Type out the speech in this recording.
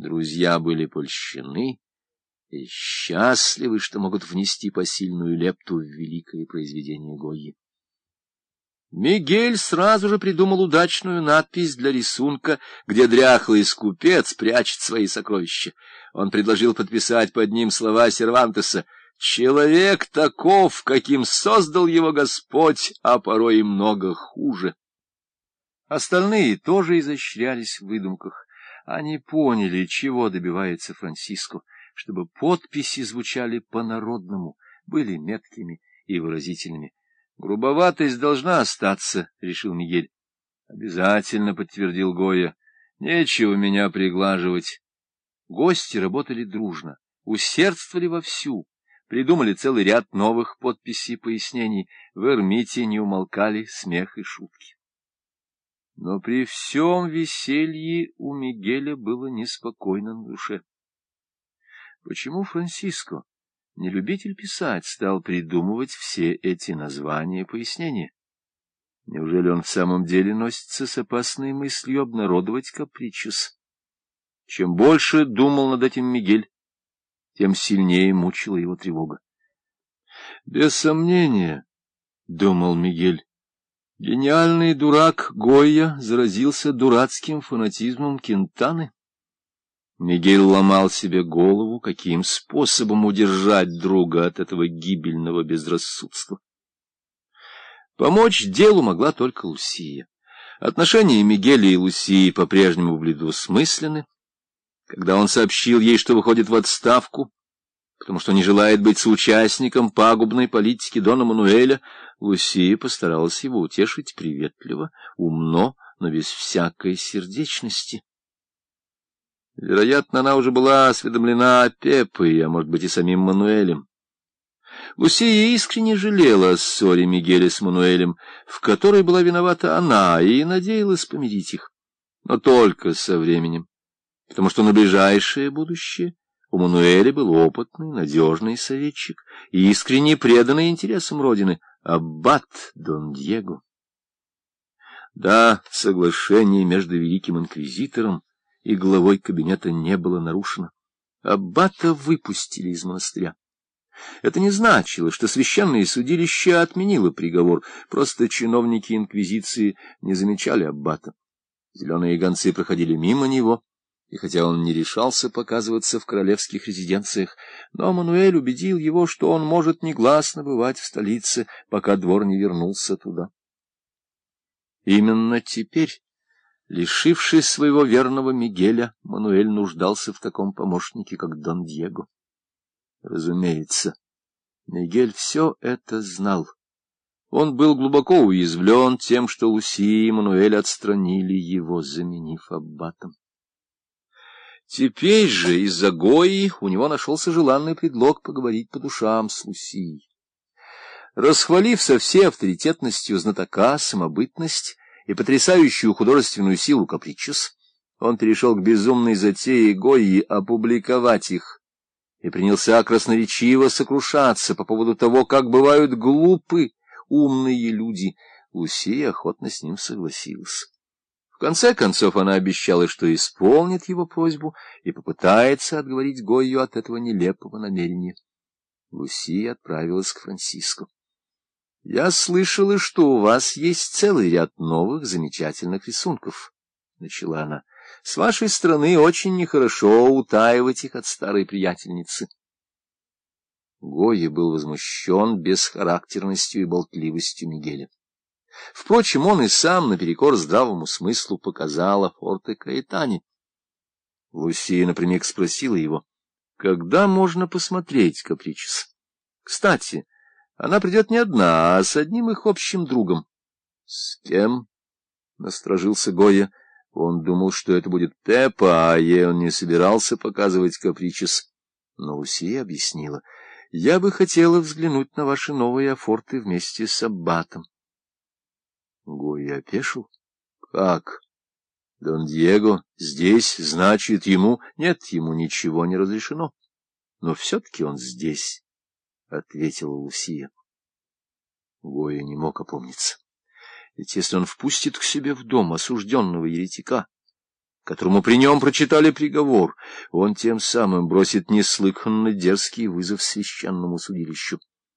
Друзья были польщены и счастливы, что могут внести посильную лепту в великое произведение Гойи. Мигель сразу же придумал удачную надпись для рисунка, где дряхлый скупец прячет свои сокровища. Он предложил подписать под ним слова Сервантеса «Человек таков, каким создал его Господь, а порой и много хуже». Остальные тоже изощрялись в выдумках. Они поняли, чего добивается Франциско, чтобы подписи звучали по-народному, были меткими и выразительными. Грубоватость должна остаться, — решил Мигель. — Обязательно, — подтвердил Гоя. — Нечего меня приглаживать. Гости работали дружно, усердствовали вовсю, придумали целый ряд новых подписей и пояснений. В Эрмите не умолкали смех и шутки. Но при всем веселье у Мигеля было неспокойно на душе. Почему Франциско не любитель писать, стал придумывать все эти названия и пояснения. Неужели он в самом деле носится с опасной мыслью обнародовать капричус? Чем больше думал над этим Мигель, тем сильнее мучила его тревога. Без сомнения, — думал Мигель, — гениальный дурак Гойя заразился дурацким фанатизмом Кентаны. Мигель ломал себе голову, каким способом удержать друга от этого гибельного безрассудства. Помочь делу могла только Лусия. Отношения Мигеля и Лусии по-прежнему были двусмысленны. Когда он сообщил ей, что выходит в отставку, потому что не желает быть соучастником пагубной политики Дона Мануэля, Лусия постаралась его утешить приветливо, умно, но без всякой сердечности. Вероятно, она уже была осведомлена о Пепе, а может быть и самим Мануэлем. Лусия искренне жалела о ссоре Мигеля с Мануэлем, в которой была виновата она, и надеялась помирить их. Но только со временем, потому что на ближайшее будущее у Мануэля был опытный, надежный советчик и искренне преданный интересам Родины, аббат Дон Диего. Да, соглашение между великим инквизитором и главой кабинета не было нарушено. Аббата выпустили из монастыря. Это не значило, что священное судилище отменило приговор, просто чиновники инквизиции не замечали аббата. Зеленые гонцы проходили мимо него, и хотя он не решался показываться в королевских резиденциях, но Мануэль убедил его, что он может негласно бывать в столице, пока двор не вернулся туда. Именно теперь Лишившись своего верного Мигеля, Мануэль нуждался в таком помощнике, как Дон Диего. Разумеется, Мигель все это знал. Он был глубоко уязвлен тем, что Луси и Мануэль отстранили его, заменив аббатом. Теперь же из-за Гои у него нашелся желанный предлог поговорить по душам с Лусией. Расхвалив со всей авторитетностью знатока самобытность, и потрясающую художественную силу капричус, он перешел к безумной затее Гойи опубликовать их и принялся красноречиво сокрушаться по поводу того, как бывают глупы умные люди. Лусия охотно с ним согласилась. Конце концов она обещала, что исполнит его просьбу и попытается отговорить Гойю от этого нелепого намерения. Лусия отправилась к Франциско. — Я слышала, что у вас есть целый ряд новых замечательных рисунков, — начала она. — С вашей стороны очень нехорошо утаивать их от старой приятельницы. Гоя был возмущен бесхарактерностью и болтливостью Мигеля. Впрочем, он и сам, наперекор здравому смыслу, показал о Форте Каэтане. Лусия напрямик спросила его, когда можно посмотреть капричес. Кстати, — она придет не одна, а с одним их общим другом. — С кем? — насторожился Гоя. Он думал, что это будет Пеппа, а ей он не собирался показывать капричес. Но Лусия объяснила. — Я бы хотела взглянуть на ваши новые афорты вместе с Аббатом. Гоя опешил. — Как? Дон Диего здесь, значит, ему... Нет, ему ничего не разрешено. Но все-таки он здесь. — ответила Лусия. Гоя не мог опомниться. Ведь если он впустит к себе в дом осужденного еретика, которому при нем прочитали приговор, он тем самым бросит неслыханно дерзкий вызов священному судилищу.